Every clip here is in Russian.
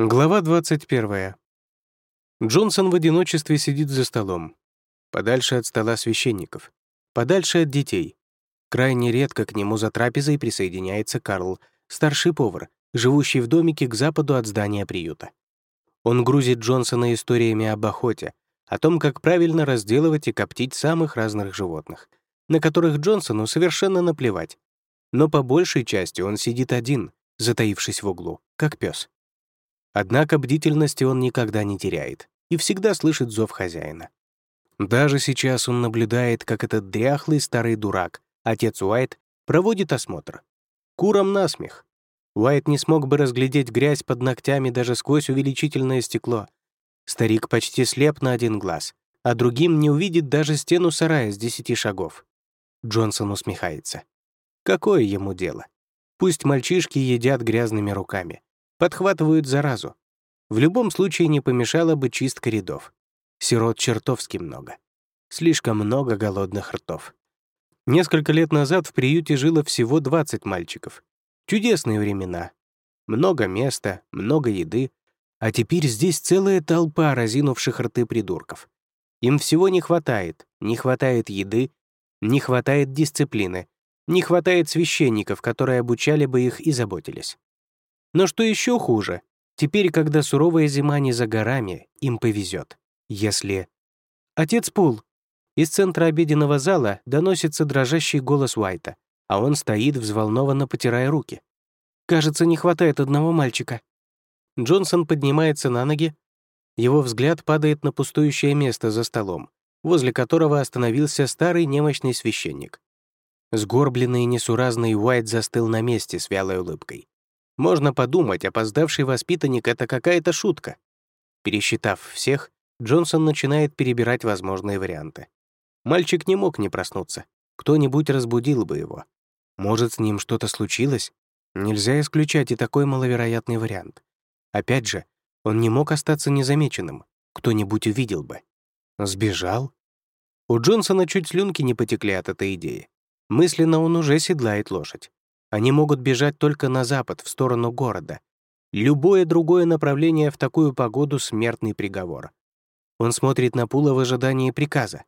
Глава 21. Джонсон в одиночестве сидит за столом. Подальше от стола священников. Подальше от детей. Крайне редко к нему за трапезой присоединяется Карл, старший повар, живущий в домике к западу от здания приюта. Он грузит Джонсона историями об охоте, о том, как правильно разделывать и коптить самых разных животных, на которых Джонсону совершенно наплевать. Но по большей части он сидит один, затаившись в углу, как пес. Однако бдительности он никогда не теряет и всегда слышит зов хозяина. Даже сейчас он наблюдает, как этот дряхлый старый дурак, отец Уайт, проводит осмотр. Куром насмех. Уайт не смог бы разглядеть грязь под ногтями даже сквозь увеличительное стекло. Старик почти слеп на один глаз, а другим не увидит даже стену сарая с десяти шагов. Джонсон усмехается. Какое ему дело? Пусть мальчишки едят грязными руками подхватывают заразу. В любом случае не помешала бы чистка рядов. Сирот чертовски много. Слишком много голодных ртов. Несколько лет назад в приюте жило всего 20 мальчиков. Чудесные времена. Много места, много еды. А теперь здесь целая толпа разинувших рты придурков. Им всего не хватает. Не хватает еды, не хватает дисциплины, не хватает священников, которые обучали бы их и заботились. Но что еще хуже, теперь, когда суровая зима не за горами, им повезет. Если... «Отец Пул!» Из центра обеденного зала доносится дрожащий голос Уайта, а он стоит, взволнованно потирая руки. «Кажется, не хватает одного мальчика». Джонсон поднимается на ноги. Его взгляд падает на пустующее место за столом, возле которого остановился старый немощный священник. Сгорбленный и несуразный Уайт застыл на месте с вялой улыбкой. Можно подумать, опоздавший воспитанник — это какая-то шутка. Пересчитав всех, Джонсон начинает перебирать возможные варианты. Мальчик не мог не проснуться. Кто-нибудь разбудил бы его. Может, с ним что-то случилось? Нельзя исключать и такой маловероятный вариант. Опять же, он не мог остаться незамеченным. Кто-нибудь увидел бы. Сбежал? У Джонсона чуть слюнки не потекли от этой идеи. Мысленно он уже седлает лошадь. Они могут бежать только на запад, в сторону города. Любое другое направление в такую погоду — смертный приговор. Он смотрит на Пула в ожидании приказа.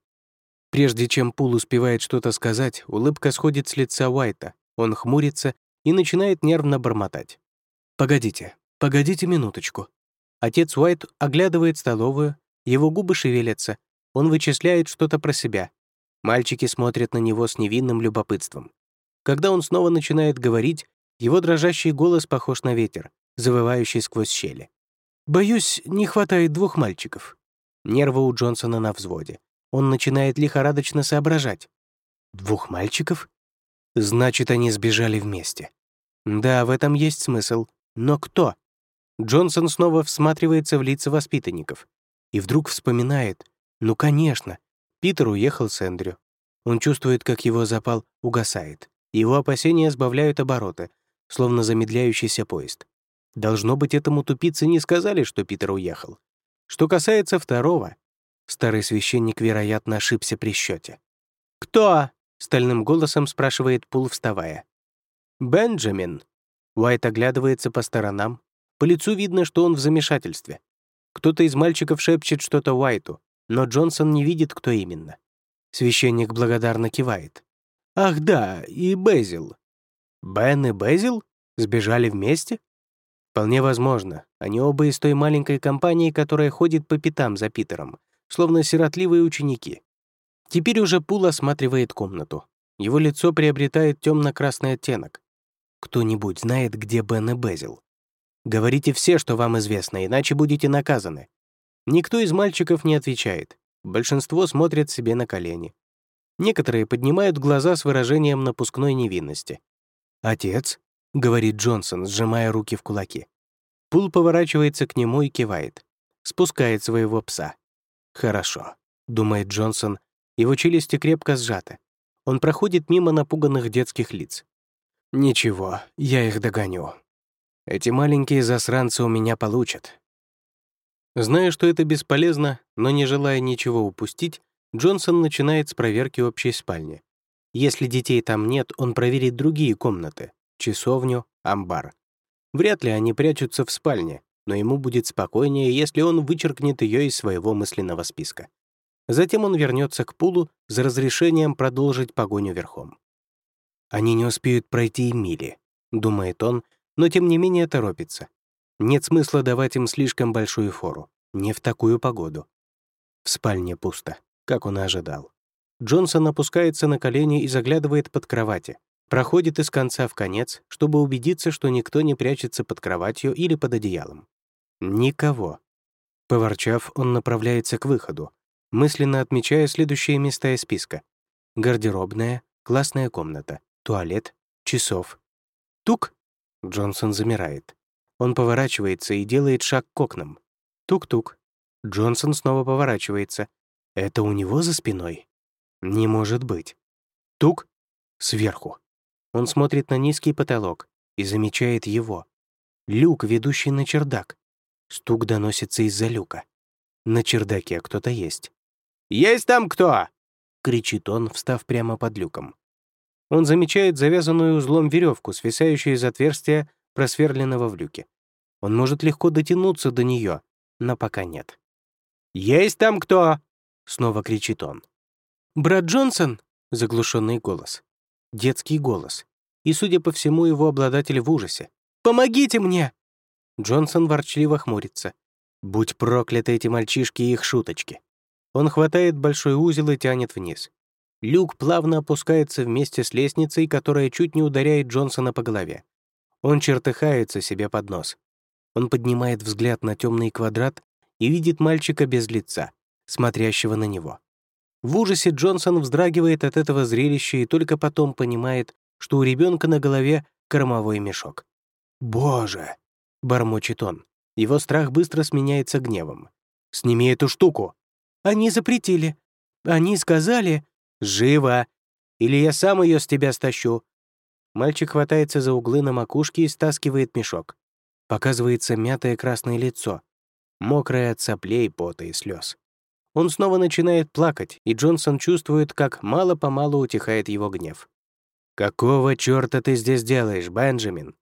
Прежде чем Пул успевает что-то сказать, улыбка сходит с лица Уайта. Он хмурится и начинает нервно бормотать. «Погодите, погодите минуточку». Отец Уайт оглядывает столовую, его губы шевелятся, он вычисляет что-то про себя. Мальчики смотрят на него с невинным любопытством. Когда он снова начинает говорить, его дрожащий голос похож на ветер, завывающий сквозь щели. «Боюсь, не хватает двух мальчиков». Нервы у Джонсона на взводе. Он начинает лихорадочно соображать. «Двух мальчиков? Значит, они сбежали вместе». Да, в этом есть смысл. Но кто? Джонсон снова всматривается в лица воспитанников. И вдруг вспоминает. Ну, конечно, Питер уехал с Эндрю. Он чувствует, как его запал угасает. Его опасения сбавляют обороты, словно замедляющийся поезд. Должно быть, этому тупице не сказали, что Питер уехал. Что касается второго, старый священник, вероятно, ошибся при счете. «Кто?» — стальным голосом спрашивает Пул, вставая. «Бенджамин». Уайт оглядывается по сторонам. По лицу видно, что он в замешательстве. Кто-то из мальчиков шепчет что-то Уайту, но Джонсон не видит, кто именно. Священник благодарно кивает. Ах да, и Безил. Бен и Безил сбежали вместе? Вполне возможно. Они оба из той маленькой компании, которая ходит по пятам за Питером, словно сиротливые ученики. Теперь уже Пул осматривает комнату. Его лицо приобретает темно-красный оттенок. Кто-нибудь знает, где Бен и Безил? Говорите все, что вам известно, иначе будете наказаны. Никто из мальчиков не отвечает. Большинство смотрят себе на колени. Некоторые поднимают глаза с выражением напускной невинности. «Отец», — говорит Джонсон, сжимая руки в кулаки. Пул поворачивается к нему и кивает. Спускает своего пса. «Хорошо», — думает Джонсон. Его челюсти крепко сжаты. Он проходит мимо напуганных детских лиц. «Ничего, я их догоню. Эти маленькие засранцы у меня получат». Зная, что это бесполезно, но не желая ничего упустить, Джонсон начинает с проверки общей спальни. Если детей там нет, он проверит другие комнаты — часовню, амбар. Вряд ли они прячутся в спальне, но ему будет спокойнее, если он вычеркнет ее из своего мысленного списка. Затем он вернется к пулу за разрешением продолжить погоню верхом. «Они не успеют пройти и мили», — думает он, но тем не менее торопится. Нет смысла давать им слишком большую фору. Не в такую погоду. В спальне пусто, как он и ожидал. Джонсон опускается на колени и заглядывает под кровати, проходит из конца в конец, чтобы убедиться, что никто не прячется под кроватью или под одеялом. Никого. Поворчав, он направляется к выходу, мысленно отмечая следующие места из списка. Гардеробная, классная комната, туалет, часов. Тук! Джонсон замирает. Он поворачивается и делает шаг к окнам. Тук-тук. Джонсон снова поворачивается. Это у него за спиной? Не может быть. Тук. Сверху. Он смотрит на низкий потолок и замечает его. Люк, ведущий на чердак. Стук доносится из-за люка. На чердаке кто-то есть. «Есть там кто?» — кричит он, встав прямо под люком. Он замечает завязанную узлом веревку, свисающую из отверстия, просверленного в люке. Он может легко дотянуться до нее, но пока нет. «Есть там кто?» — снова кричит он. «Брат Джонсон?» — заглушенный голос. Детский голос. И, судя по всему, его обладатель в ужасе. «Помогите мне!» Джонсон ворчливо хмурится. «Будь прокляты эти мальчишки и их шуточки!» Он хватает большой узел и тянет вниз. Люк плавно опускается вместе с лестницей, которая чуть не ударяет Джонсона по голове. Он чертыхается себе под нос. Он поднимает взгляд на темный квадрат и видит мальчика без лица, смотрящего на него. В ужасе Джонсон вздрагивает от этого зрелища и только потом понимает, что у ребенка на голове кормовой мешок. «Боже!» — бормочет он. Его страх быстро сменяется гневом. «Сними эту штуку!» «Они запретили. Они сказали...» «Живо! Или я сам ее с тебя стащу!» Мальчик хватается за углы на макушке и стаскивает мешок. Показывается мятое красное лицо, мокрое от соплей, пота и слез. Он снова начинает плакать, и Джонсон чувствует, как мало-помалу утихает его гнев. «Какого чёрта ты здесь делаешь, Бенджамин?»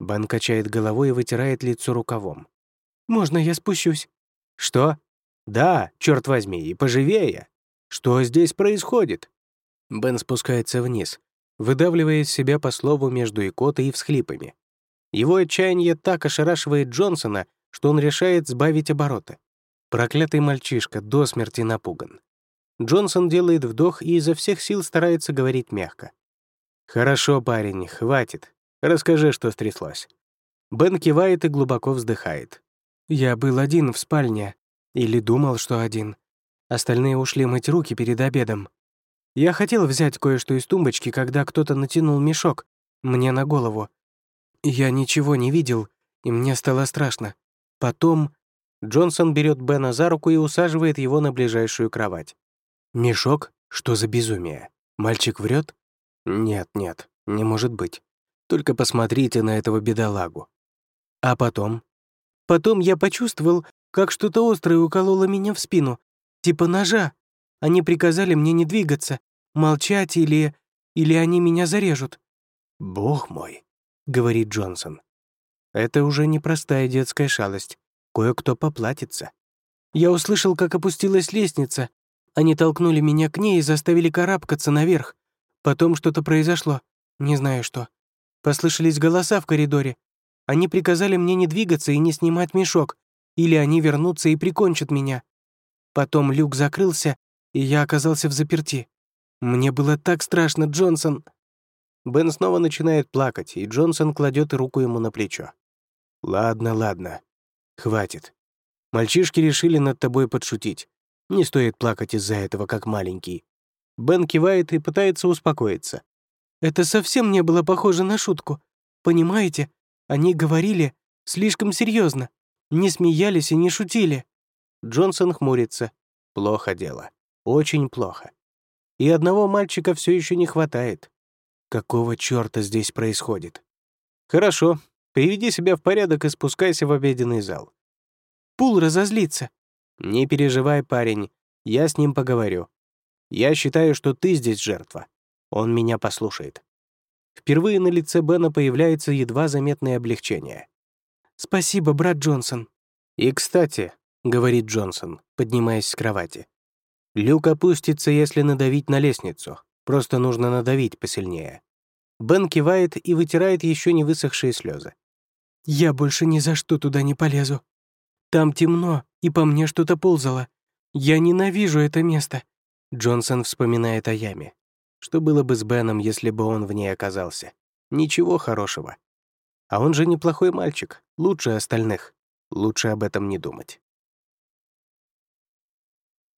Бен качает головой и вытирает лицо рукавом. «Можно я спущусь?» «Что?» «Да, черт возьми, и поживее!» Что здесь происходит?» Бен спускается вниз, выдавливая из себя по слову между икотой и всхлипами. Его отчаяние так ошарашивает Джонсона, что он решает сбавить обороты. Проклятый мальчишка до смерти напуган. Джонсон делает вдох и изо всех сил старается говорить мягко. «Хорошо, парень, хватит. Расскажи, что стряслось». Бен кивает и глубоко вздыхает. «Я был один в спальне. Или думал, что один. Остальные ушли мыть руки перед обедом. Я хотел взять кое-что из тумбочки, когда кто-то натянул мешок мне на голову. Я ничего не видел, и мне стало страшно. Потом Джонсон берет Бена за руку и усаживает его на ближайшую кровать. «Мешок? Что за безумие? Мальчик врет? Нет, нет, не может быть. Только посмотрите на этого бедолагу. А потом? Потом я почувствовал, как что-то острое укололо меня в спину, Типа ножа. Они приказали мне не двигаться, молчать или... или они меня зарежут». «Бог мой», — говорит Джонсон. «Это уже не простая детская шалость. Кое-кто поплатится». Я услышал, как опустилась лестница. Они толкнули меня к ней и заставили карабкаться наверх. Потом что-то произошло. Не знаю что. Послышались голоса в коридоре. Они приказали мне не двигаться и не снимать мешок, или они вернутся и прикончат меня. Потом люк закрылся, и я оказался в заперти. Мне было так страшно, Джонсон!» Бен снова начинает плакать, и Джонсон кладет руку ему на плечо. «Ладно, ладно. Хватит. Мальчишки решили над тобой подшутить. Не стоит плакать из-за этого, как маленький». Бен кивает и пытается успокоиться. «Это совсем не было похоже на шутку. Понимаете, они говорили слишком серьезно, не смеялись и не шутили. Джонсон хмурится. Плохо дело. Очень плохо. И одного мальчика все еще не хватает. Какого черта здесь происходит? Хорошо, приведи себя в порядок и спускайся в обеденный зал. Пул разозлится. Не переживай, парень, я с ним поговорю. Я считаю, что ты здесь жертва. Он меня послушает. Впервые на лице Бена появляется едва заметное облегчение. Спасибо, брат Джонсон». «И, кстати», — говорит Джонсон, поднимаясь с кровати, «люк опустится, если надавить на лестницу. Просто нужно надавить посильнее». Бен кивает и вытирает еще не высохшие слезы. «Я больше ни за что туда не полезу. Там темно, и по мне что-то ползало. Я ненавижу это место». Джонсон вспоминает о яме. Что было бы с Беном, если бы он в ней оказался? Ничего хорошего. А он же неплохой мальчик, лучше остальных. Лучше об этом не думать.